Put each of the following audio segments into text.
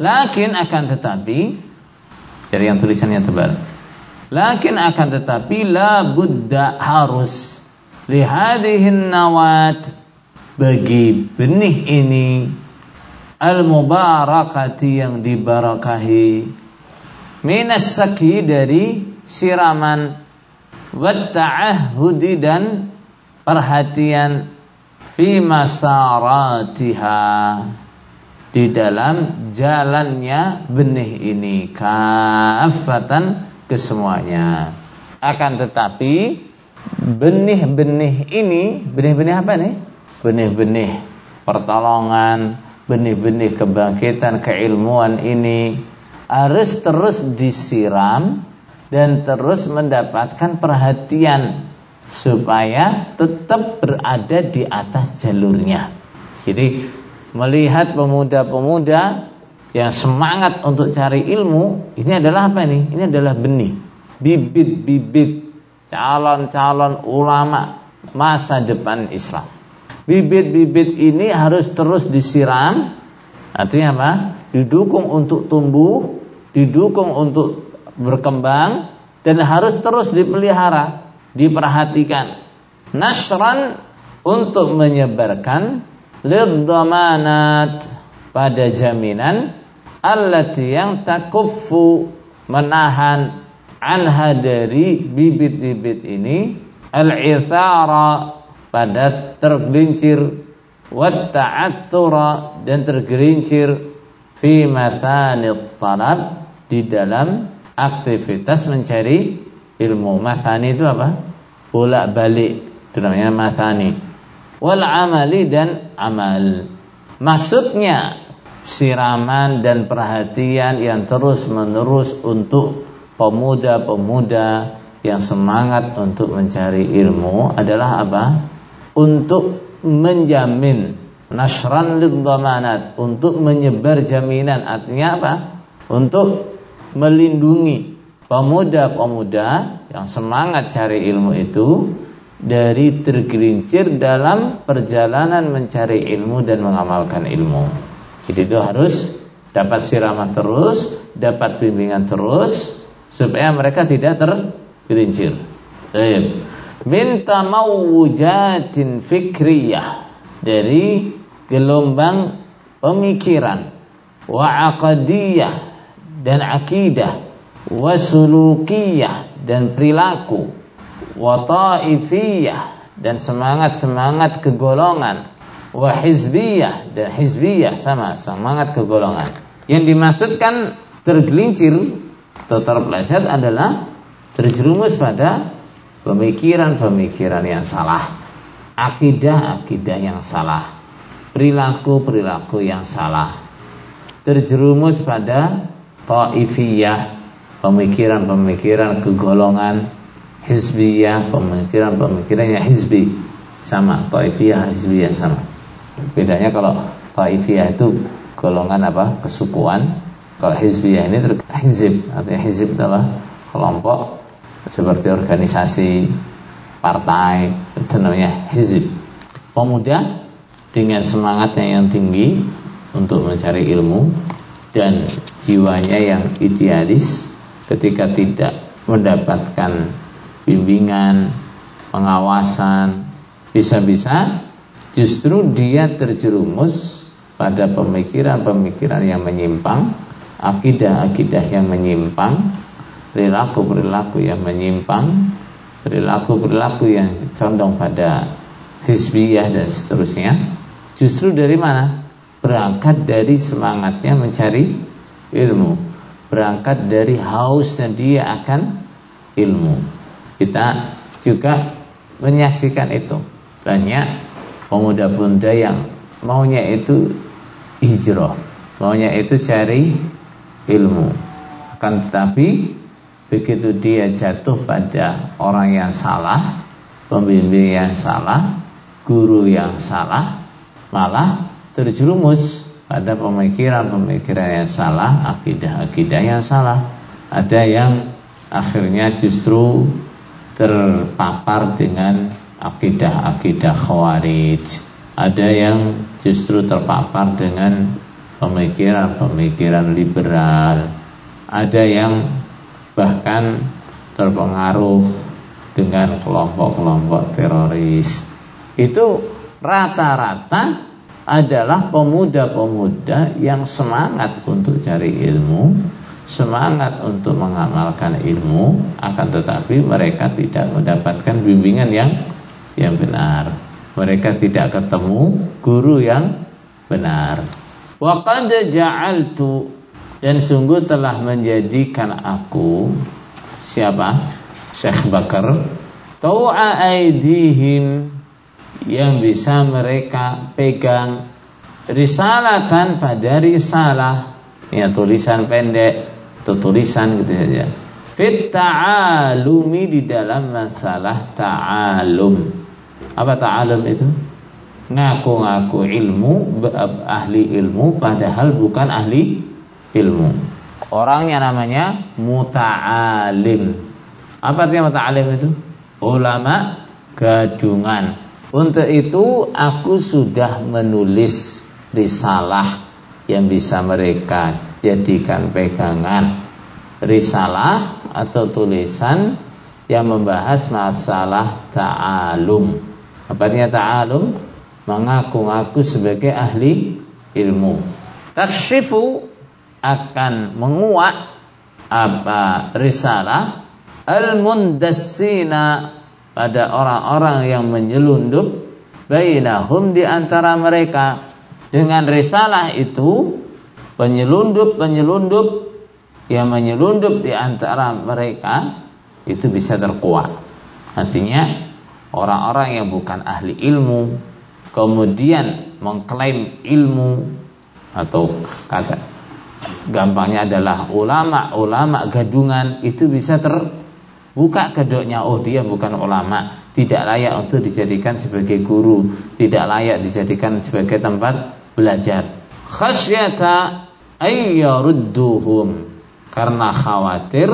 Lakin akan tetapi dari yang tulisannya tebal. Lakin akan tetapi la buddha harus lihadihin nawat bagi benih ini al-mubarakati yang dibarakahi minas saki dari siraman wa ta'ahudi dan perhatian fi masaratiha di dalam jalannya benih ini. Kafatan kesemuanya akan tetapi benih-benih ini benih-benih apa nih? Benih-benih pertolongan benih-benih kebangkitan keilmuan ini harus terus disiram dan terus mendapatkan perhatian supaya tetap berada di atas jalurnya. Jadi melihat pemuda-pemuda yang semangat untuk cari ilmu, ini adalah apa nih? Ini adalah benih, bibit-bibit calon-calon ulama masa depan Islam. Bibit-bibit ini harus terus disiram. Artinya apa? Didukung untuk tumbuh, didukung untuk berkembang dan harus terus dipelihara, diperhatikan. Nasran untuk menyebarkan lidhamanat pada jaminan allati yang takuffu menahan anha dari bibit-bibit ini al-ithara pada tergelincir wa ta'athura dan tergelincir fi mathanit talab di dalam aktivitas mencari ilmu. Mathani itu apa? Bolak-balik. Itu namanya. Wal amali dan amal. Maksudnya siraman dan perhatian yang terus-menerus untuk pemuda-pemuda yang semangat untuk mencari ilmu adalah apa? Untuk menjamin nasran lid untuk menyebar jaminan artinya apa? Untuk melindungi pemuda-pemuda yang semangat cari ilmu itu dari tergelincir dalam perjalanan mencari ilmu dan mengamalkan ilmu. Jadi itu harus dapat siraman terus, dapat bimbingan terus supaya mereka tidak tergelincir. Baik. Minta mawujatin fikriyah dari gelombang pemikiran wa aqdiyah dan akidah wasulukiyah dan perilaku wa ta'ifiyah dan semangat-semangat kegolongan wa hizbiyah dan hizbiyah sama semangat kegolongan. Yang dimaksudkan tergelincir atau terpeleset adalah terjerumus pada pemikiran-pemikiran yang salah akidah-akidah yang salah perilaku-perilaku yang salah terjerumus pada ta'ifiyah pemikiran-pemikiran kegolongan hizbiyah pemikiran-pemikiran yang hizbi. Sama ta'ifiyah hizbiyah sama. Bedanya kalau ta'ifiyah itu golongan apa? Kesukuan. Kalau hizbiyah ini hizib. Artinya hizib adalah kelompok seperti organisasi partai itu namanya hizib. Pemuda dengan semangatnya yang tinggi untuk mencari ilmu dan jiwanya yang idealis ketika tidak mendapatkan bimbingan, pengawasan, bisa-bisa justru dia terjerumus pada pemikiran-pemikiran yang menyimpang, akidah-akidah yang menyimpang, perilaku-perilaku yang menyimpang, perilaku-perilaku yang condong pada hizbiyah dan seterusnya. Justru dari mana? berangkat dari semangatnya mencari ilmu, berangkat dari hausnya dia akan ilmu. Kita juga menyaksikan itu. Banyak pemuda-pemuda yang maunya itu hijrah, maunya itu cari ilmu. Akan tetapi begitu dia jatuh pada orang yang salah, pembimbing yang salah, guru yang salah, malah terjerumus pada pemikiran-pemikiran yang salah, akidah-akidah yang salah. Ada yang akhirnya justru terpapar dengan akidah-akidah khawarij. Ada yang justru terpapar dengan pemikiran-pemikiran liberal. Ada yang bahkan terpengaruh dengan kelompok-kelompok teroris. Itu rata-rata adalah pemuda-pemuda yang semangat untuk cari ilmu, semangat untuk mengamalkan ilmu, akan tetapi mereka tidak mendapatkan bimbingan yang yang benar. Mereka tidak ketemu guru yang benar. Wa qad ja'altu dan sungguh telah menjadikan aku siapa? Syekh Bakar tau'a aidihim yang bisa mereka pegang risalatan pada risalah ya tulisan pendek atau tulisan gitu saja fit ta'alumi di dalam masalah ta'alum. Apa ta'alum itu? Ngaku-ngaku ilmu ahli ilmu padahal bukan ahli ilmu. Orangnya namanya muta'alim. Apa artinya muta'alim itu? Ulama gadungan. Untuk itu aku sudah menulis risalah yang bisa mereka jadikan pegangan risalah atau tulisan yang membahas masalah ta'alum. Apa artinya ta'alum? Mengaku-ngaku sebagai ahli ilmu. Takshifu akan menguat apa risalah al-mundassina pada orang-orang yang menyelundup bainahum di antara mereka. Dengan risalah itu penyelundup-penyelundup yang menyelundup di antara mereka itu bisa terkuat. Artinya orang-orang yang bukan ahli ilmu kemudian mengklaim ilmu atau kata gampangnya adalah ulama-ulama gadungan itu bisa terbuka kedoknya oh dia bukan ulama. Tidak layak untuk dijadikan sebagai guru. Tidak layak dijadikan sebagai tempat belajar. Khasyata ayyarudduhum. Karena khawatir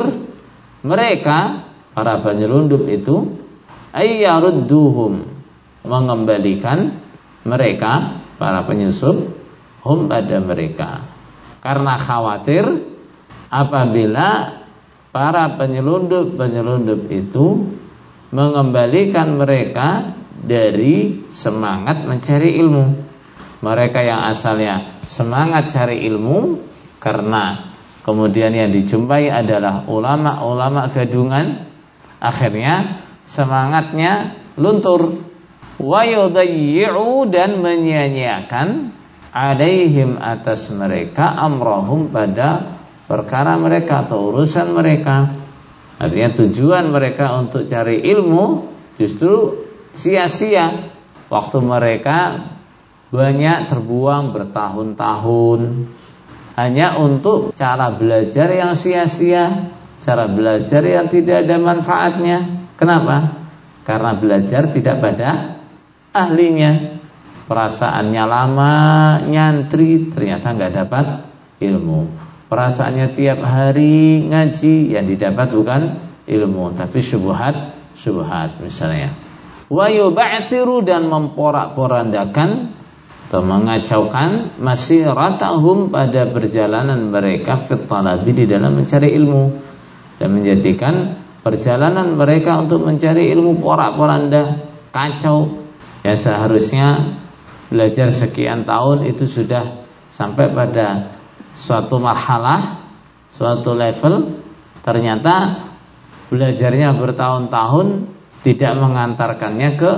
mereka para penyelundup itu ayyarudduhum. Mengembalikan mereka para penyusup hum pada mereka. Karena khawatir apabila para penyelundup-penyelundup itu mengembalikan mereka dari semangat mencari ilmu. Mereka yang asalnya semangat cari ilmu karena kemudian yang dijumpai adalah ulama-ulama gadungan, akhirnya semangatnya luntur wa dan menyia-nyiakan alaihim atas mereka amrohum pada perkara mereka atau urusan mereka. Artinya tujuan mereka untuk cari ilmu justru sia-sia. Waktu mereka banyak terbuang bertahun-tahun hanya untuk cara belajar yang sia-sia, cara belajar yang tidak ada manfaatnya. Kenapa? Karena belajar tidak pada ahlinya perasaannya lama nyantri ternyata nggak dapat ilmu perasaannya tiap hari ngaji yang didapat bukan ilmu tapi syubhat syubhat misalnya wa dan memporak-porandakan atau mengacaukan masyiratahum pada perjalanan mereka fit di dalam mencari ilmu dan menjadikan perjalanan mereka untuk mencari ilmu porak-poranda kacau. Ya seharusnya belajar sekian tahun itu sudah sampai pada suatu marhalah, suatu level. Ternyata belajarnya bertahun-tahun tidak mengantarkannya ke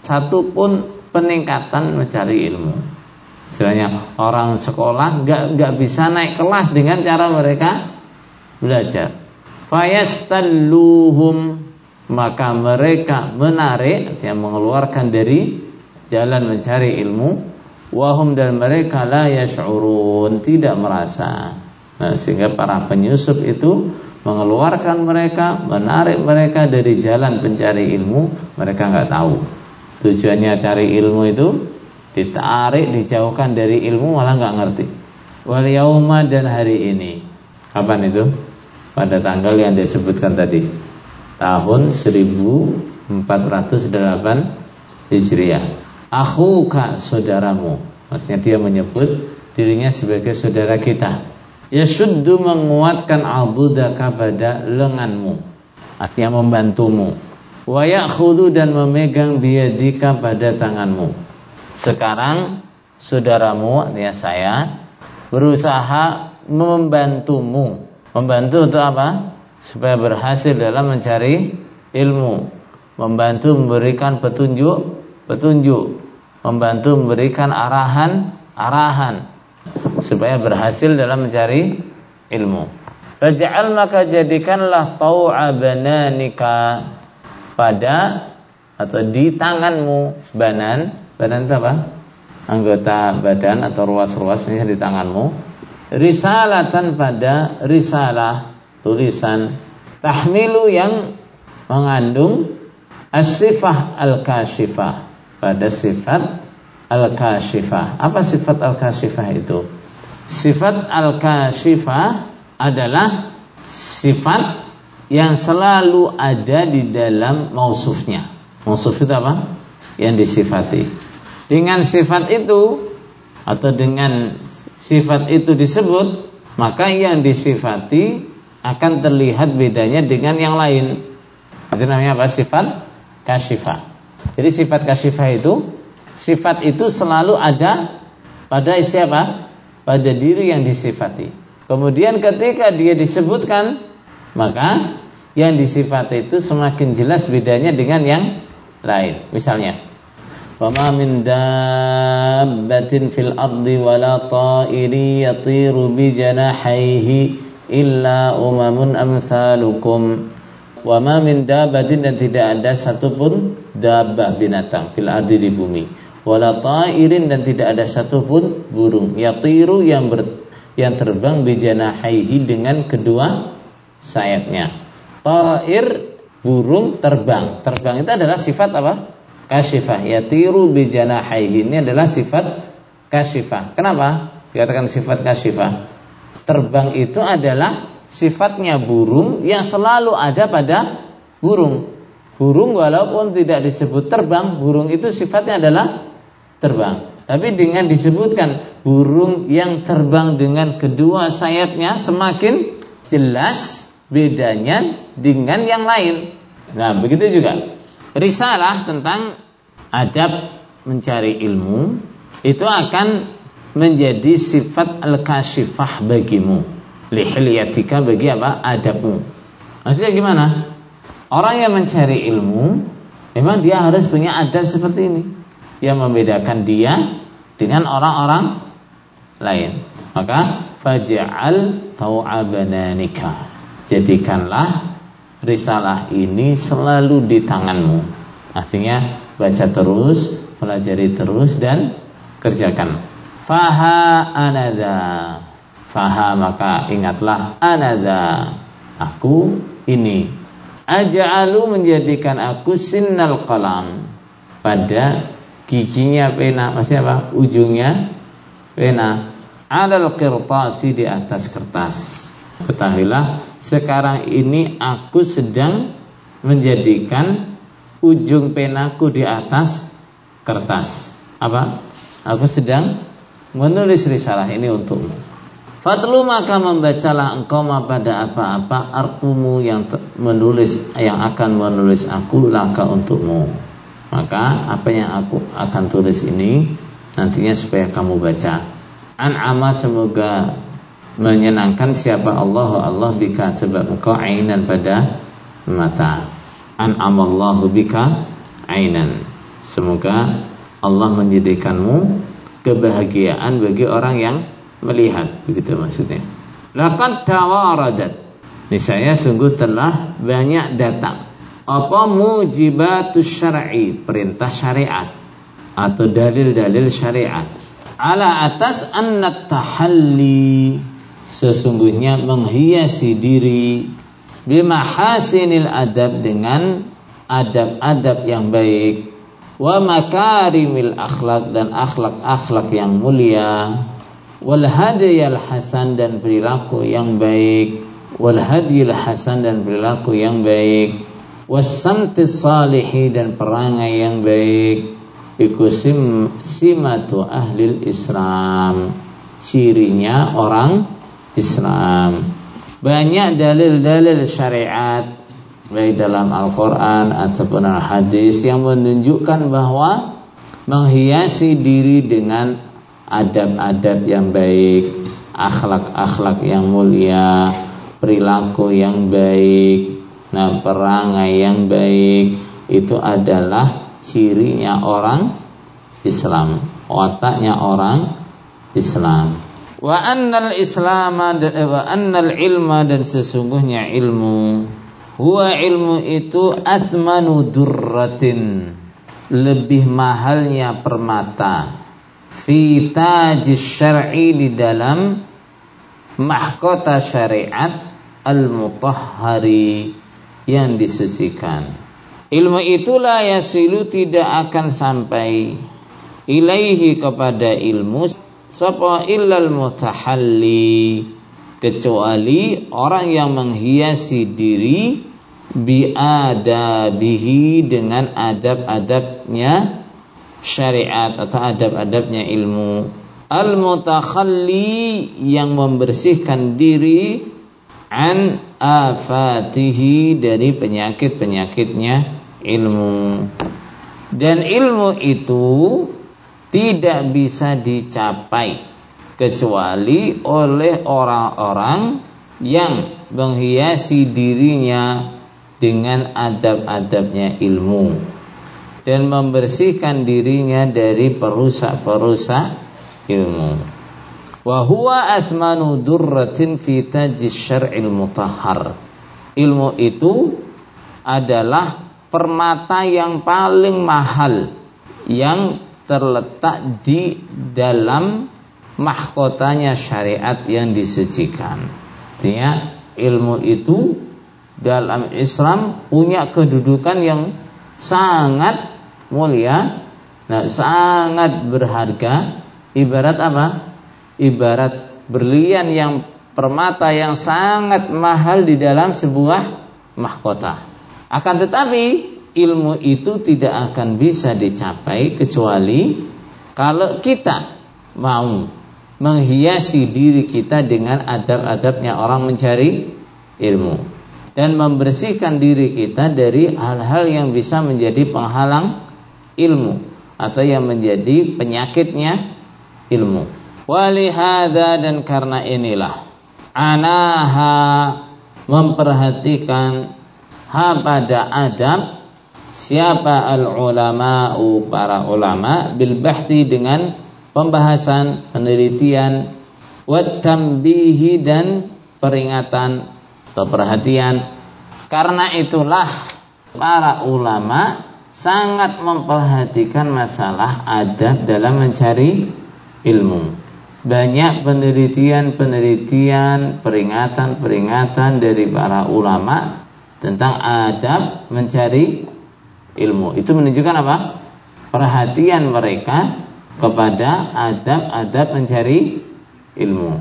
satu pun peningkatan mencari ilmu. Istilahnya orang sekolah nggak nggak bisa naik kelas dengan cara mereka belajar. Fayastalluhum maka mereka menarik yang mengeluarkan dari jalan mencari ilmu wahum dan mereka la yash'urun tidak merasa nah, sehingga para penyusup itu mengeluarkan mereka menarik mereka dari jalan pencari ilmu mereka nggak tahu tujuannya cari ilmu itu ditarik dijauhkan dari ilmu malah nggak ngerti wal yauma dan hari ini kapan itu pada tanggal yang disebutkan tadi tahun 1408 Hijriah. Akhuka saudaramu. Maksudnya dia menyebut dirinya sebagai saudara kita. Yashuddu menguatkan adudaka pada lenganmu. Artinya membantumu. Wa dan memegang biyadika pada tanganmu. Sekarang saudaramu, artinya saya, berusaha membantumu. Membantu untuk apa? Supaya berhasil dalam mencari ilmu. Membantu memberikan petunjuk, petunjuk. Membantu memberikan arahan, arahan supaya berhasil dalam mencari ilmu. Faj'al maka jadikanlah tau'a bananika pada atau di tanganmu banan badan apa? Anggota badan atau ruas-ruas misalnya di tanganmu. Risalatan pada risalah tulisan tahmilu yang mengandung as-sifah al-kashifah pada sifat al-kashifah. Apa sifat al-kashifah itu? Sifat al-kashifah adalah sifat yang selalu ada di dalam mausufnya. Mausuf itu apa? Yang disifati. Dengan sifat itu atau dengan sifat itu disebut, maka yang disifati akan terlihat bedanya dengan yang lain. Itu namanya apa? Sifat kashifah. Jadi sifat kashifah itu sifat itu selalu ada pada siapa? Pada diri yang disifati. Kemudian ketika dia disebutkan, maka yang disifati itu semakin jelas bedanya dengan yang lain. Misalnya, وَمَا مِن دَابَّةٍ فِي الْأَرْضِ وَلَا طَائِرٍ يَطِيرُ بِجَنَاحَيْهِ إِلَّا أُمَمٌ أَمْثَالُكُمْ Wa ma min dabatin dan tidak ada satupun dabah binatang fil ardi di bumi wala ta'irin dan tidak ada satupun burung yatiru yang ber, yang terbang bijanahaihi dengan kedua sayapnya. Ta'ir burung terbang. Terbang itu adalah sifat apa? Kasifah. Yatiru bijanahaihi ini adalah sifat kasifah. Kenapa? Dikatakan sifat kasifah. Terbang itu adalah sifatnya burung yang selalu ada pada burung. Burung walaupun tidak disebut terbang, burung itu sifatnya adalah terbang. Tapi dengan disebutkan burung yang terbang dengan kedua sayapnya semakin jelas bedanya dengan yang lain. Nah, begitu juga. Risalah tentang adab mencari ilmu itu akan menjadi sifat al-kashifah bagimu. Lihiliyatika bagi apa? Adabmu. Maksudnya gimana? Orang yang mencari ilmu memang dia harus punya adab seperti ini yang membedakan dia dengan orang-orang lain. Maka faj'al tau'abananika. Jadikanlah risalah ini selalu di tanganmu. Artinya baca terus, pelajari terus dan kerjakan. Faha anada. Faha maka ingatlah anada. Aku ini aja'alu menjadikan aku sinnal qalam pada giginya pena, maksudnya apa? Ujungnya pena. Alal kertas di atas kertas. Ketahuilah, sekarang ini aku sedang menjadikan ujung penaku di atas kertas. Apa? Aku sedang menulis risalah ini untukmu. Fatlu maka membacalah engkau pada apa-apa arkumu yang menulis yang akan menulis aku laka untukmu. Maka apa yang aku akan tulis ini nantinya supaya kamu baca. An amat semoga menyenangkan siapa Allah Allah bika sebab engkau ainan pada mata. An amallahu bika ainan. Semoga Allah menjadikanmu kebahagiaan bagi orang yang melihat begitu maksudnya. Laqad tawaradat. Niscaya sungguh telah banyak datang apa mujibatus syar'i perintah syariat atau dalil-dalil syariat ala atas anna tahalli sesungguhnya menghiasi diri bimahasinil adab dengan adab-adab yang baik. Wa makarimil akhlak dan akhlak-akhlak yang mulia. Wal hadiyal hasan dan perilaku yang baik. Wal hadiyil hasan dan perilaku yang baik. Wasamti salihi dan perangai yang baik. Iku simatu ahli Islam. Cirinya orang Islam. Banyak dalil-dalil syariat baik dalam Al-Qur'an ataupun Al-Hadis yang menunjukkan bahwa menghiasi diri dengan adab-adab yang baik, akhlak-akhlak yang mulia, perilaku yang baik, nah perangai yang baik itu adalah cirinya orang Islam, otaknya orang Islam. Wa annal Islam wa annal ilma dan sesungguhnya ilmu. Huwa ilmu itu athmanu durratin. Lebih mahalnya permata. Fi tajis syar'i di dalam mahkota syariat al-mutahhari yang disucikan. Ilmu itulah yasilu tidak akan sampai ilaihi kepada ilmu sapa illal mutahalli? Kecuali orang yang menghiasi diri biadabihi dengan adab-adabnya syariat atau adab-adabnya ilmu. Al mutakhalli yang membersihkan diri an afatihi dari penyakit-penyakitnya ilmu. Dan ilmu itu tidak bisa dicapai kecuali oleh orang-orang yang menghiasi dirinya dengan adab-adabnya ilmu dan membersihkan dirinya dari perusak-perusak ilmu. Wa huwa athmanu durratin fi tajis syar'il mutahhar. Ilmu itu adalah permata yang paling mahal yang terletak di dalam mahkotanya syariat yang disucikan. Artinya ilmu itu dalam Islam punya kedudukan yang sangat mulia, nah sangat berharga. Ibarat apa? Ibarat berlian yang permata yang sangat mahal di dalam sebuah mahkota. Akan tetapi ilmu itu tidak akan bisa dicapai kecuali kalau kita mau menghiasi diri kita dengan adab-adabnya orang mencari ilmu dan membersihkan diri kita dari hal-hal yang bisa menjadi penghalang ilmu atau yang menjadi penyakitnya ilmu. Walihada dan karena inilah anaha memperhatikan ha pada adab siapa al ulama'u para ulama bil bahti dengan pembahasan penelitian wat tambihi dan peringatan atau perhatian. Karena itulah para ulama sangat memperhatikan masalah adab dalam mencari ilmu. Banyak penelitian-penelitian peringatan-peringatan dari para ulama tentang adab mencari ilmu. Itu menunjukkan apa? Perhatian mereka kepada adab-adab mencari ilmu.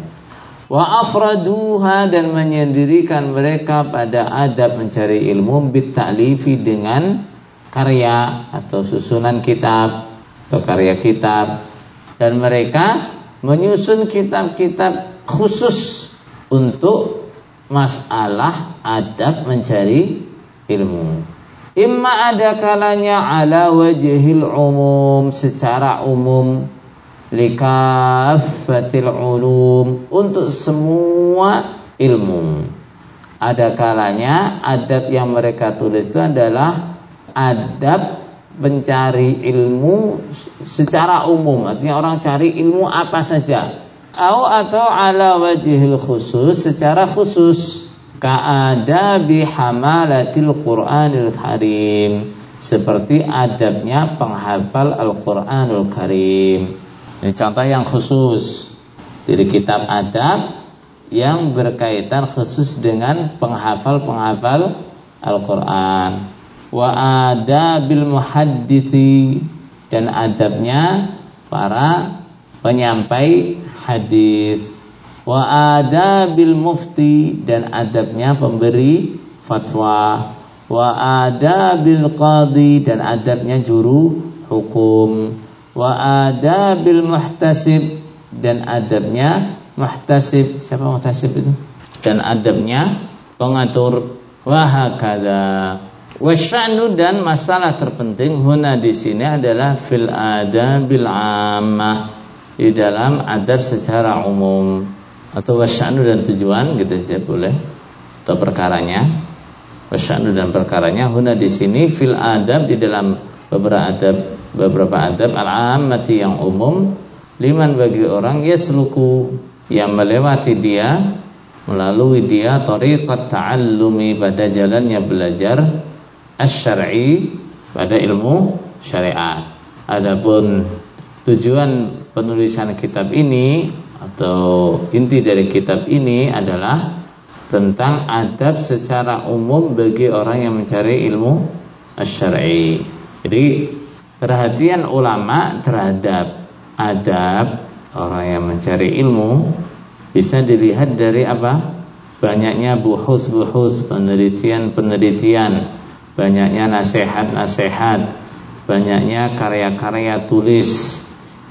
Wa afraduha dan menyendirikan mereka pada adab mencari ilmu bitta'lifi dengan karya atau susunan kitab atau karya kitab dan mereka menyusun kitab-kitab khusus untuk masalah adab mencari ilmu. Imma ada kalanya ala wajhil umum secara umum likafatil ulum untuk semua ilmu. Ada kalanya adab yang mereka tulis itu adalah adab mencari ilmu secara umum. Artinya orang cari ilmu apa saja. Atau ala wajhil khusus secara khusus ka'adabi hamalatil Qur'anil Karim seperti adabnya penghafal Al-Qur'anul Karim. Ini contoh yang khusus dari kitab adab yang berkaitan khusus dengan penghafal-penghafal Al-Qur'an. Wa adabil muhadditsi dan adabnya para penyampai hadis wa adabil mufti dan adabnya pemberi fatwa wa adabil qadi dan adabnya juru hukum wa adabil muhtasib dan adabnya muhtasib. Siapa muhtasib itu? Dan adabnya pengatur wahakada. Wasya'nu dan masalah terpenting huna di sini adalah fil adabil ammah di dalam adab secara umum atau wasya'nu dan tujuan gitu ya boleh. Atau perkaranya. Wasya'nu dan perkaranya. Huna di sini fil adab di dalam beberapa adab beberapa adab. Al-ammati yang umum liman bagi orang yasluku yang melewati dia melalui dia tariqat ta'allumi pada jalannya belajar asy-syar'i pada ilmu syariat. Adapun tujuan penulisan kitab ini atau inti dari kitab ini adalah tentang adab secara umum bagi orang yang mencari ilmu asy-syar'i. Jadi perhatian ulama terhadap adab orang yang mencari ilmu bisa dilihat dari apa? Banyaknya buhus-buhus, penelitian-penelitian, banyaknya nasihat-nasihat, banyaknya karya-karya tulis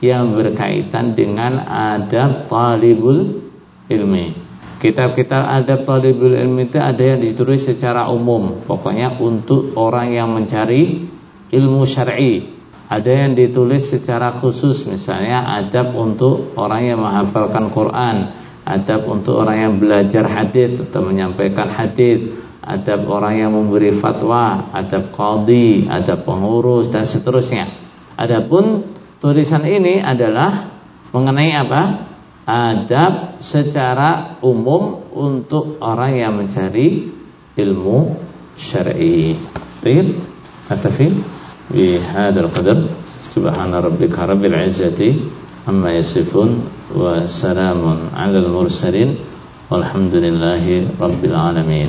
yang berkaitan dengan adab talibul ilmi. Kitab-kitab adab talibul ilmi itu ada yang ditulis secara umum, pokoknya untuk orang yang mencari ilmu syar'i ada yang ditulis secara khusus misalnya adab untuk orang yang menghafalkan Quran, adab untuk orang yang belajar hadis atau menyampaikan hadis, adab orang yang memberi fatwa, adab qadhi, adab pengurus dan seterusnya. Adapun tulisan ini adalah mengenai apa? Adab secara umum untuk orang yang mencari ilmu syar'i. Baik, atafin, bi hadal qadar. Subhana rabbika rabbil izzati amma yasifun wa salamun 'alal mursalin. Walhamdulillahi rabbil alamin.